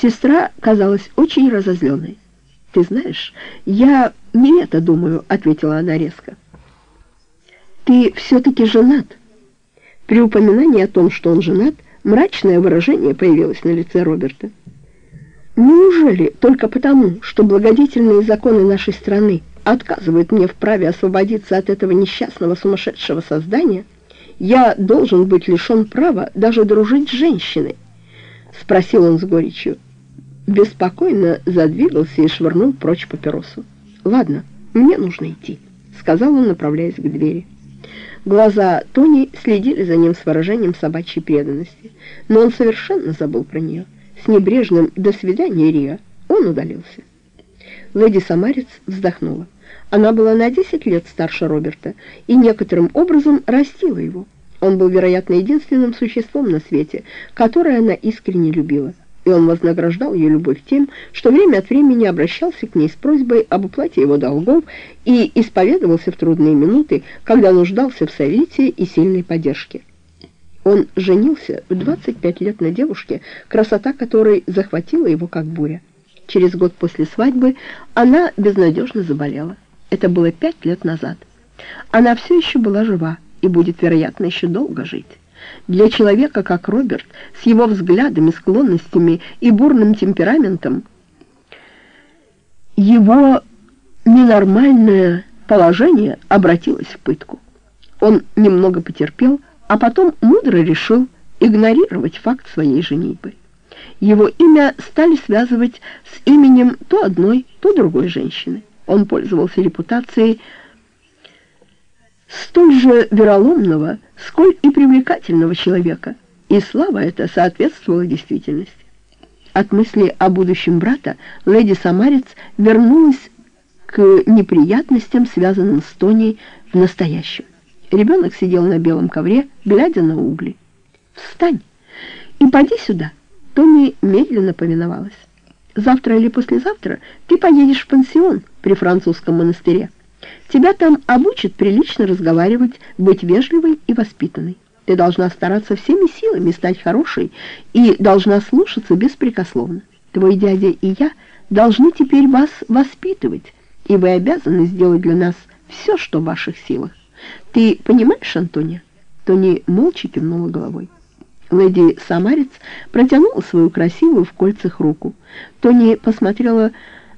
Сестра казалась очень разозленной. «Ты знаешь, я не это думаю», — ответила она резко. «Ты все-таки женат». При упоминании о том, что он женат, мрачное выражение появилось на лице Роберта. «Неужели только потому, что благодетельные законы нашей страны отказывают мне в праве освободиться от этого несчастного сумасшедшего создания, я должен быть лишен права даже дружить с женщиной?» — спросил он с горечью беспокойно задвигался и швырнул прочь папиросу. «Ладно, мне нужно идти», — сказал он, направляясь к двери. Глаза Тони следили за ним с выражением собачьей преданности, но он совершенно забыл про нее. С небрежным «до свидания, Риа» он удалился. Леди Самарец вздохнула. Она была на 10 лет старше Роберта и некоторым образом растила его. Он был, вероятно, единственным существом на свете, которое она искренне любила и он вознаграждал ее любовь тем, что время от времени обращался к ней с просьбой об уплате его долгов и исповедовался в трудные минуты, когда нуждался в совете и сильной поддержке. Он женился в 25 лет на девушке, красота которой захватила его как буря. Через год после свадьбы она безнадежно заболела. Это было пять лет назад. Она все еще была жива и будет, вероятно, еще долго жить. Для человека, как Роберт, с его взглядами, склонностями и бурным темпераментом, его ненормальное положение обратилось в пытку. Он немного потерпел, а потом мудро решил игнорировать факт своей женитьбы. Его имя стали связывать с именем то одной, то другой женщины. Он пользовался репутацией столь же вероломного, сколь и привлекательного человека, и слава эта соответствовала действительности. От мысли о будущем брата леди Самарец вернулась к неприятностям, связанным с Тоней в настоящем. Ребенок сидел на белом ковре, глядя на угли. «Встань и поди сюда!» Тони медленно повиновалась. «Завтра или послезавтра ты поедешь в пансион при французском монастыре. Тебя там обучат прилично разговаривать, быть вежливой и воспитанной. Ты должна стараться всеми силами стать хорошей и должна слушаться беспрекословно. Твой дядя и я должны теперь вас воспитывать, и вы обязаны сделать для нас все, что в ваших силах. Ты понимаешь, Антония?» Тони молча кивнула головой. Леди Самарец протянула свою красивую в кольцах руку. Тони посмотрела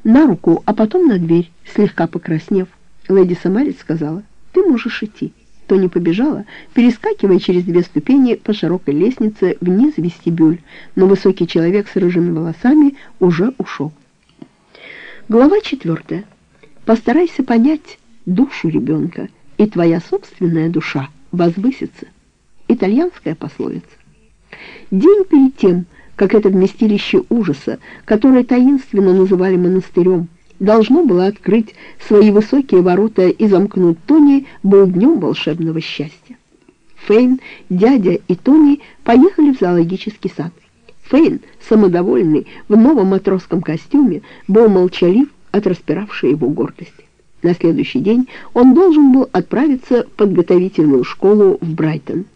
на руку, а потом на дверь, слегка покраснев. Леди Самарец сказала, «Ты можешь идти». Тони побежала, перескакивая через две ступени по широкой лестнице вниз в вестибюль, но высокий человек с рыжими волосами уже ушел. Глава четвертая. Постарайся понять душу ребенка, и твоя собственная душа возвысится. Итальянская пословица. День перед тем, как это вместилище ужаса, которое таинственно называли монастырем, должно было открыть свои высокие ворота и замкнуть Тони, был днем волшебного счастья. Фейн, дядя и Тони поехали в зоологический сад. Фейн, самодовольный, в новом матросском костюме, был молчалив от распиравшей его гордости. На следующий день он должен был отправиться в подготовительную школу в Брайтон.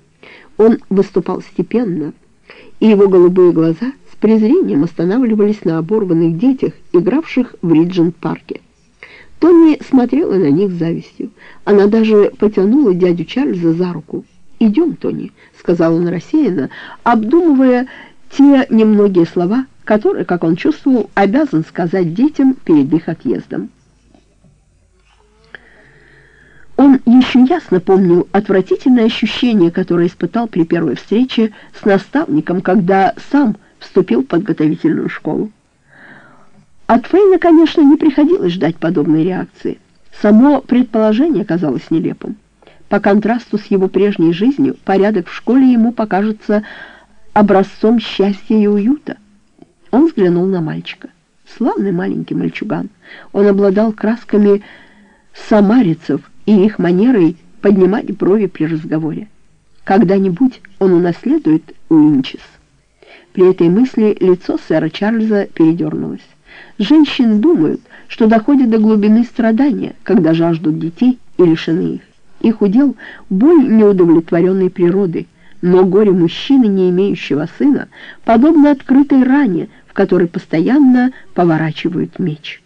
Он выступал степенно, и его голубые глаза презрением останавливались на оборванных детях, игравших в Риджент-парке. Тони смотрела на них с завистью. Она даже потянула дядю Чарльза за руку. «Идем, Тони», — сказал он рассеянно, обдумывая те немногие слова, которые, как он чувствовал, обязан сказать детям перед их отъездом. Он еще ясно помнил отвратительное ощущение, которое испытал при первой встрече с наставником, когда сам вступил в подготовительную школу. От Фейна, конечно, не приходилось ждать подобной реакции. Само предположение казалось нелепым. По контрасту с его прежней жизнью, порядок в школе ему покажется образцом счастья и уюта. Он взглянул на мальчика. Славный маленький мальчуган. Он обладал красками самарицев и их манерой поднимать брови при разговоре. Когда-нибудь он унаследует Уинчес. При этой мысли лицо сэра Чарльза передернулось. Женщины думают, что доходят до глубины страдания, когда жаждут детей и лишены их. Их удел — боль неудовлетворенной природы, но горе мужчины, не имеющего сына, подобно открытой ране, в который постоянно поворачивают меч.